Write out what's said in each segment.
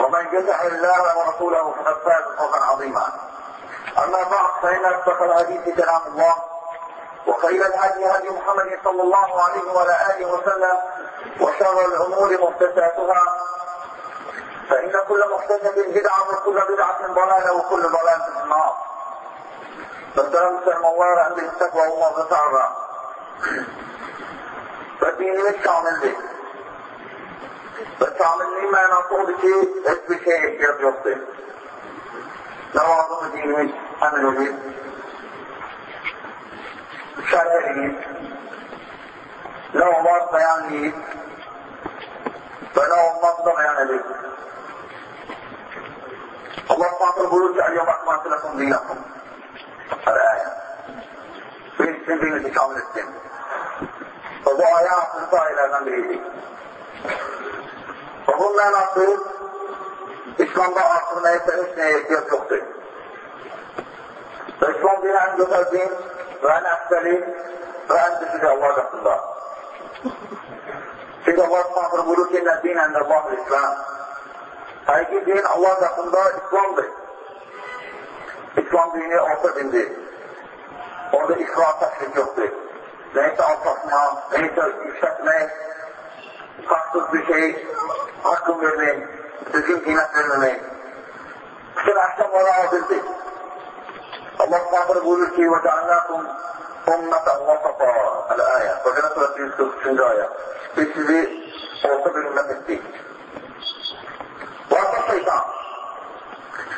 ومن يطع الله ورسوله فقد فاز فوزا عظيما. أما بعد فإن أصدق الحديث كلام الله وخير الهدي هدي محمد صلى الله عليه وعلى آله وسلم وشر الأمور محدثاتها. فإن كل محدثة بدعة وكل بدعة ضلالة وكل ضلالة في النار. فالسلام سلم الله عند التقوى الله تعالى فدينimiz kamildir. Və kamilliyin But Salim man har fått det ett besked jag brottet. Det var som ett inget annorlunda. شرعي له بعض بيان لي فله بعض بيان لي. الله تعالى بيقول اليوم اكملت لكم دينكم. الآية. في السنين في كامل السن فضعياء من صائل الأمريكي ayələrdən biridir. Və bunun mənası İslamda artıq nəyəsə heç nəyə ehtiyac yoxdur. İslam dini ən gözəl din və ən əfsəli və ən düşücü Allah qatında. Çünki Allah s.ə. buyurur ki, nə din əndə Allah İslam. Həqiqi din Allah qatında İslamdır. İslam dini orta dindir. Orada ifrat təşrik yoxdur. Nəysə alçatmaq, nəysə yüksətmək, haqsız bir şey حقهم يومين تسليم في نفس يومين سبع احسن وضعوا في البيت الله سبحانه بيقول في وجعلناكم أمة وسطا الآية وجعلنا سورة يوسف في الآية بالسيدي وصبر المسيح وسط şeytan.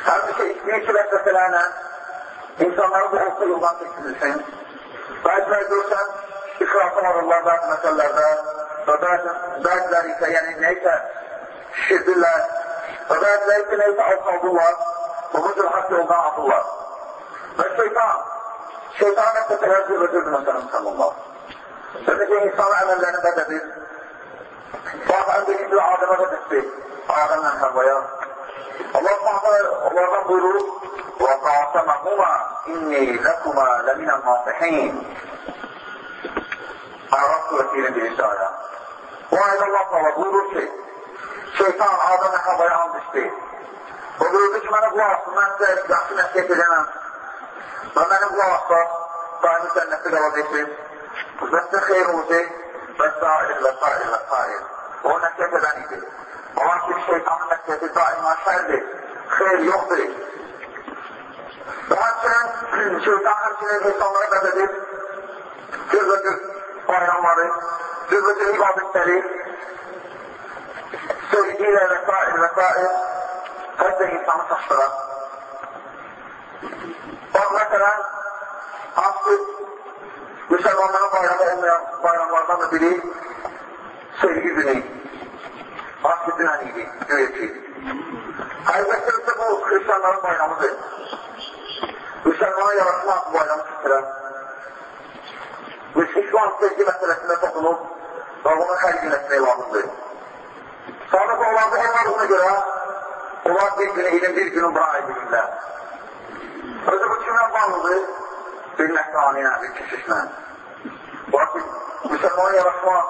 Halbuki bir süreç meselene insanları bu hasta yoldan çektirirsin. Bazıları dursan ikrafı var Allah'da meselelerde ve bazılar ise yani neyse شرك بالله وذلك لا يمكن ان يفعله قوم الله؟ ومجر حتى وضاعف الله. فالشيطان شيطانك تتهز الرجل من مثلا صلى الله فمثل إنسان عمل لنا بدبي طبعا بيجي العادة ما بدبي عادنا نحن الله تعالى الله رب وقاسمهما إني لكما لمن الناصحين. أعرفت وسيلة بالإشارة وعلى الله صلى الله عليه وسلم şeytan Adem Havva'ya and içti. O buyurdu ki, mənə qulaq asın, mən sizə yaxşı nəsiyyət edəməm. Və mənə qulaq asla, daimi cənnətdə qalacaqsın. Və sizə xeyr olacaq. Və sair, və sair, və sair. O nəsiyyət edən idi. Ola ki, şeytanın nəsiyyəti daima şərdir. Xeyr yoxdur. Və həmçinin şeytan həmçinin insanlara bəd edir. Cüzə bayramları, cüzə ibadətləri, sevgiyle vesaire vesaire her de insanı taştıran. Bak mesela aslı Müslümanların bayramı olmayan bayramlardan da biri sevgi günü. Aslı günahıydı, güveci. Elbette ise bu Hristiyanların bayramıdır. Müslümana yaratma bayramı tutturan. İslam sevgi meselesinde toplulup ve onun her gün etmeyi lazımdır. Sadık olanı olmadığına göre onlar bir günü ilim, bir günü bırak edilirler. Özü bu kimle bağlıdır? Bir nefsaniyine, bir kişisine. Vakit Müslümanı yaratma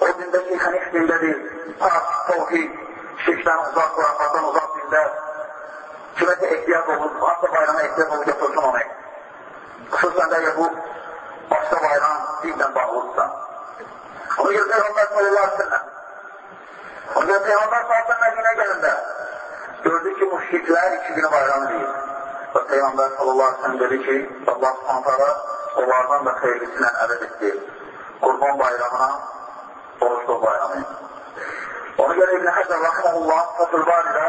o dinde şeyh hanif dindedir. Pak, tevhid, şirkten uzak, kurafattan uzak dinde. Kümete ihtiyaç olur, hatta bayrama ihtiyaç olur, götürsün onu. Xüsusən də bu başqa bayram dinlə bağlıdırsa. Ona görə Peyğəmbər sallallahu aleyhi görə Peyğəmbər sallallahu Mədinə gələndə gördü ki, müşriklər iki günü bayram deyir. və Peyğəmbər sallallahu aleyhi sellem dedi ki, Allah subhanətələ onlardan da xeyirlisilə ədəd etdi. Qurban bayramına, oruçlu bayramı. Ona görə İbn-i Həzər Rahmanullah Fatıl Baridə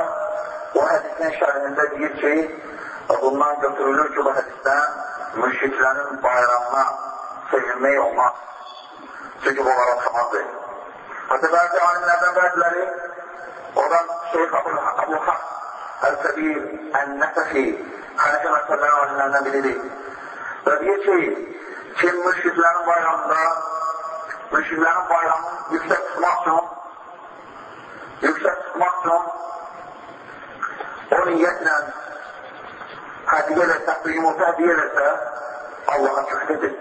o hədisin şərhində deyir ki, bundan götürülür ki, bu hədisdən müşriklərin bayramına sevinmək olmaz. Çünki bu onlara tamazdır. Hətta bəzi alimlərdən bəziləri oradan Şeyx Abu Haq Əl-Kəbir Ən-Nəfəfi Hənəfi məsələləri alimlərindən biridir. Və deyir ki, kim müşriklərin bayramında müşriklərin bayramını yüksək tutmaq üçün yüksək tutmaq üçün o niyyətlə hədiyyə eləsə, yumurta hədiyyə eləsə, Allaha küfrədir.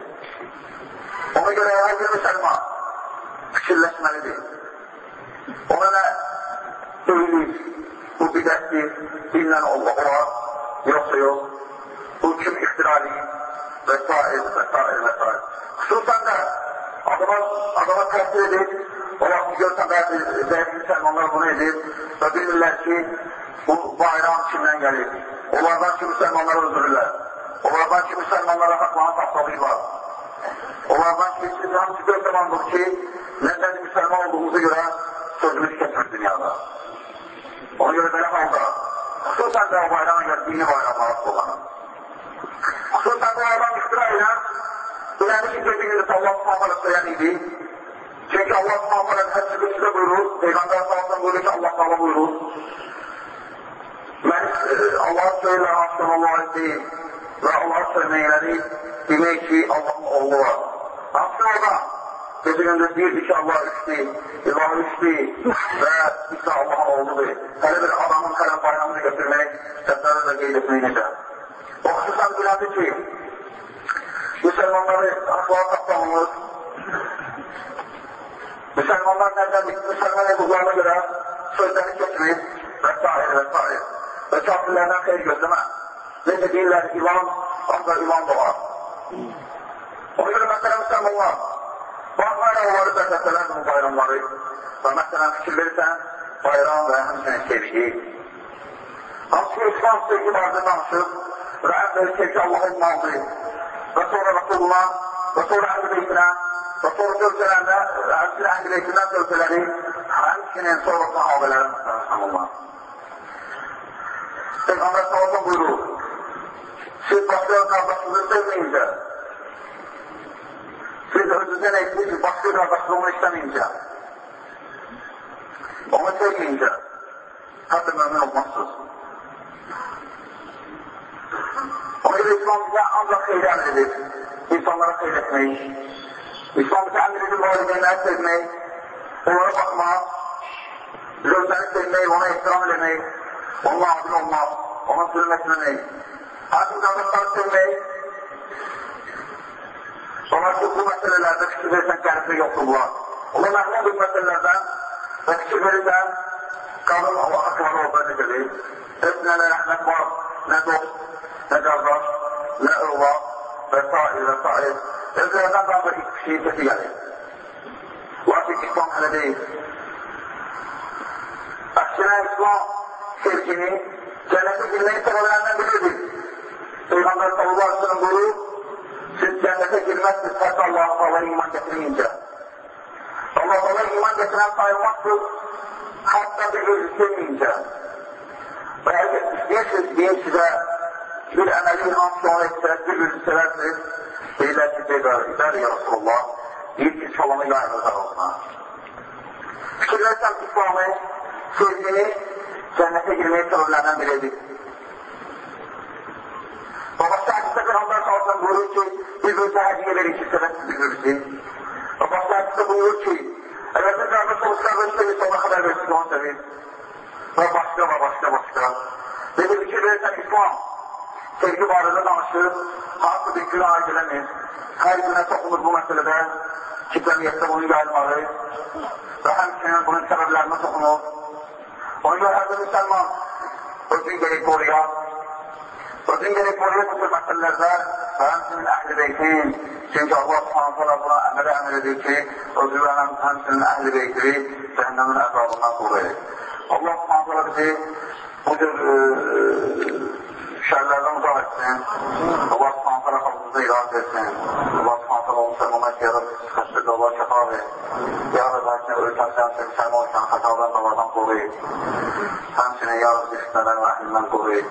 Ona görə hər bir müsəlman fikirləşməlidir. Ona nə eylik, bu bidətdir, dinlə Allah olar, yoxsa yox, bu kim ixtirali və s. və s. və s. Xüsusən də adama, adama təsir edir, ola ki, görsən bəzi, bəzi müsəlmanlar bunu edir və bilmirlər ki, bu bayram kimdən gəlir. Onlardan ki, müsəlmanları öldürürlər. Onlardan ki, müsəlmanlara haqlarını tapsalayırlar. Onlardan ki, siz hamısı gözləmandır ki, nədən müsəlman olduğumuza görə sözümüz keçmir dünyada. Ona görə belə halda, xüsusən də o bayrama görə dini bayramlar kullanır. Xüsusən bu adam ixtira ilə, belədi ki, dediyiniz Allah subhanələ söylən idi. Çünki Allah subhanələ hədsi qüsüdə buyurur, Peyğəmbər sallallahu buyurur ki, Allah sağla buyurur. Mən e, Allah söylə, aşkın Allah deyil və Allah söyləyənləri demək ki, Allahın oğlu var. Hansı orada? Gece gündüz deyirdi ki Allah üçtü, ilah üçtü və İsa Allahın oğludur. Hələ bir adamın hələ bayramını götürmək, səsləri də qeyd etmək necə. O xüsusən bilədi ki, Müsəlmanları asla tapmamız, Müsəlmanlar nədən Müsəlman olduğuna görə sözləri keçmir və s. və s. Və kafirlərdən xeyr gözləmə. Necə deyirlər, ilan, ancaq ilan doğar. Ona görə məsələn müsəlmanlar, baxmayla onları bəzətələr bu bayramları və məsələn fikir verirsən, bayram və həmçinin sevgi. Hansı İslam sevgi barədə danışır və ən böyük sevgi Allahın maldır və sonra Rasulullah və sonra əhl-i beytinə və sonra dövsələrdə, həmçinin əhl-i beytindən dövsələri, həmçinin sonra sahabələrin müsəlmanlar. Peyğəmbər sallallahu buyurur, siz başqa qardaşınızı sevməyincə, siz özünüzdən etdiniz ki, başqa qardaşlığını istəməyincə, onu sevməyincə, hətta mümin olmazsınız. Ona görə İslam bizə ancaq xeyri əmr edir, insanlara xeyr etmək, İslam bizə əmr edir, valideynləri sevmək, onlara baxmaq, zövcəni sevmək, ona ehtiram eləmək, Onunla adil olmaq, ona zülm etməmək, hakim qardaşları sevmək, Sonraki bu meselelerde fikirlerden kendisi yokturlar. Ama Mehmet bu meselelerde ve fikirlerinden kalın Allah hakkında ne dedi. Hepsine ne rahmet var, ne dost, ne kardeş, ne ırva vesaire vesaire. Evlerden da hiçbir şey sesi gelir. Lakin İslam öyle değil. Aksine İslam sevgini cenneti bilmeyi sebeplerinden biridir. Peygamber sallallahu aleyhi ve sellem buyuruyor, siz cennete girmezsiniz hatta Allah-u Teala iman getirmeyince. Allah-u Teala iman getiren sayılmazsınız hatta bir göz istemeyince. Ve eğer istiyorsunuz diye size bir emelin aksiyon etse, bir gözü seversiniz, deyirlər ki, deyirlər ya Resulullah, deyir ki, çalanı yayınızlar olsun. Fikirlərsəm İslamı, sevgini cennete girmeye sebeplerden biridir. Babası hadiste Peygamber sallallahu buyurur ki, birbirine hediye verin ki sebep birbirisi. Babası hadiste buyurur ki, eğer bir kardeş olursa kardeşleri sana haber versin onu sevin. Ve başka ve başka başka. Dedi bir şey verirsen İslam, sevgi barədə danışır, hansı bir günah ediləmir. Hər günə toxunur bu məsələdə, ki, cəmiyyətdə bunun yayılmağı və həmçinin bunun səbəblərinə toxunur. Ona görə hər bir müsəlman özünü gerək qoruya, özünü gerək qoruya bu tür məsələlərdə və həmçinin əhl-i beytin, çünki Allah subhanətələ buna əmələ əmr edir ki, özü və həm, həmçinin əhl-i beyti cəhənnəmin əzabından qoruyur. Allah subhanətələ bizi bu cür e, şərlərdən uzaq etsin. Allah subhanətələ xalqımıza irad etsin. Allah subhanətələ onu sərməmək yarıb, xəstədə Allah şəfa ver. Ya Rəb, həmçinin ölkəsindən sən sərmə olsan, xətadan, davadan qoruyub. من ضر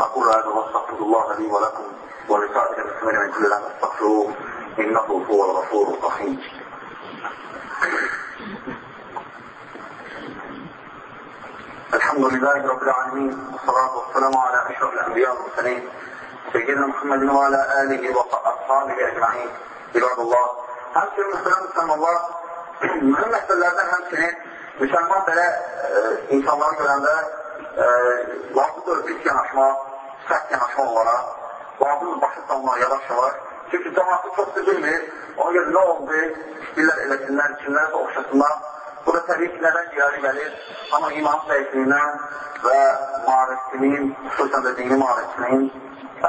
أقول هذا وأستغفر الله لي ولكم ولسائر المسلمين من كل ذنب. استغفروه إنه هو الغفور الرحيم. الحمد لله رب العالمين. والصلاة والسلام على أشرف الأنبياء والمرسلين. سيدنا محمد وعلى آله وأصحابه أجمعين. عباد الله. هم سيدنا السلام Hər bir müsəlman müsəlmanlar mühüm məsələlərdən həmçinin müsəlman belə e, الله görəndə lazımdır pis yanaşmaq, sərt yanaşmaq olaraq, lazımdır başı salmaq, yavaş-yavaş. Çünki cəmatı çox bilmir, ona görə nə oldu, istəyirlər eləsinlər, kimlərsə oxşasınlar, Bu da təbii ki, nədən irəli gəlir? Amma iman zəifliyindən və marifçinin, xüsusən də dini marifçinin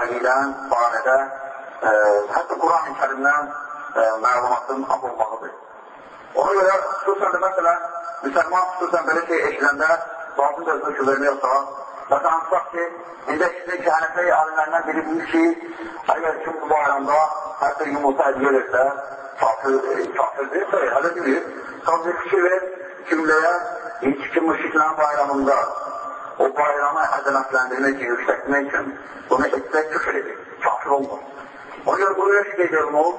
əqidən barədə e, hətta Quran-ı kərimdən e, məlumatın az olmağıdır. Ona görə xüsusən də məsələn, müsəlman xüsusən belə şey eşidəndə batıl sözünü güvenmiyorsa, vatandaşlık ki bizde şimdi kehanete alimlerinden biri bu ki eğer şey e, kim bu bayramda her bir yumurta hediye ederse, kafir, kafirdir, sayıhada gibi. Tabi kişi ve kimleye hiç kim ışıklan bayramında o bayramı adaletlendirmek için, yükseltmek için bunu etse küfür edin, kafir olmaz. Ona göre buraya şey şükür ediyorum oğul.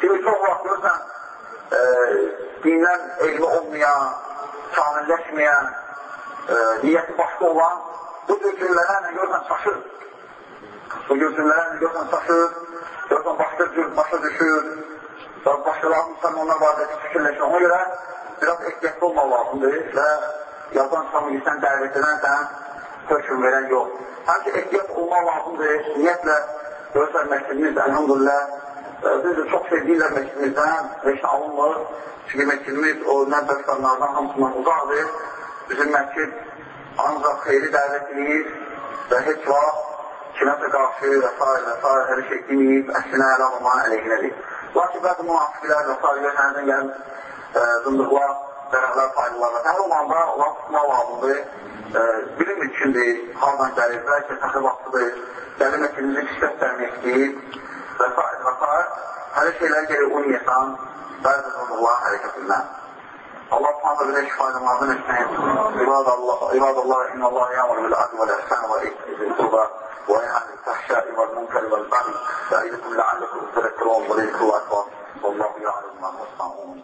Şimdi çok vaktini e, dinlen ehli olmayan, kamilleşmeyen, e, niyyəti başqa olan bu cür cümlələrlə görürsən çaşır. Bu cür cümlələrlə görürsən çaşır, görürsən başqa cür başa düşür başqalarının müsəlmanlar barədə fikirləşir. Ona görə biraz ehtiyatlı olmaq lazımdır və yazan sən dəvət edənsən, hökm verən yox. Həmçə ehtiyat olmaq lazımdır, niyyətlə görürsən məktəbimiz, əlhamdülillah, biz də çox sevdiyirlər məktəbimizdən, heç alınmır. Çünki məktəbimiz o nəbbəstanlardan hamısından uzaqdır. Bizim məscid ancaq xeyri dəvət edir və heç vaxt kiməsə qarşı və s. və s. hər şey deməyib, əksinə ələ olmanın əleyhinədir. Lakin bəzi münafiqlər və s. yönlərdən gələn e, zındıqlar, zərərlər, faydalar və hər olanda onlar tutmaq lazımdır. E, bilim üçündür, hardan gəlir, bəlkə təxir vaxtıdır, gəlir məsəlimizi pislətlənmək istəyir və s. və s. Hər şeylər gəlir uymayasan, bəzi zındıqlar hərəkətindən. الله سبحانه وتعالى bize şifayda mazun etmeyin. İbad Allah, ibad Allah, inna Allah yamur bil ad vel ihsan ve izzil kurba ve yanil fahşai vel munkar vel bani ve eyyikum leallekum tezekkerun ve leykum ve atvam. Vallahu ya'lem ma tasna'un.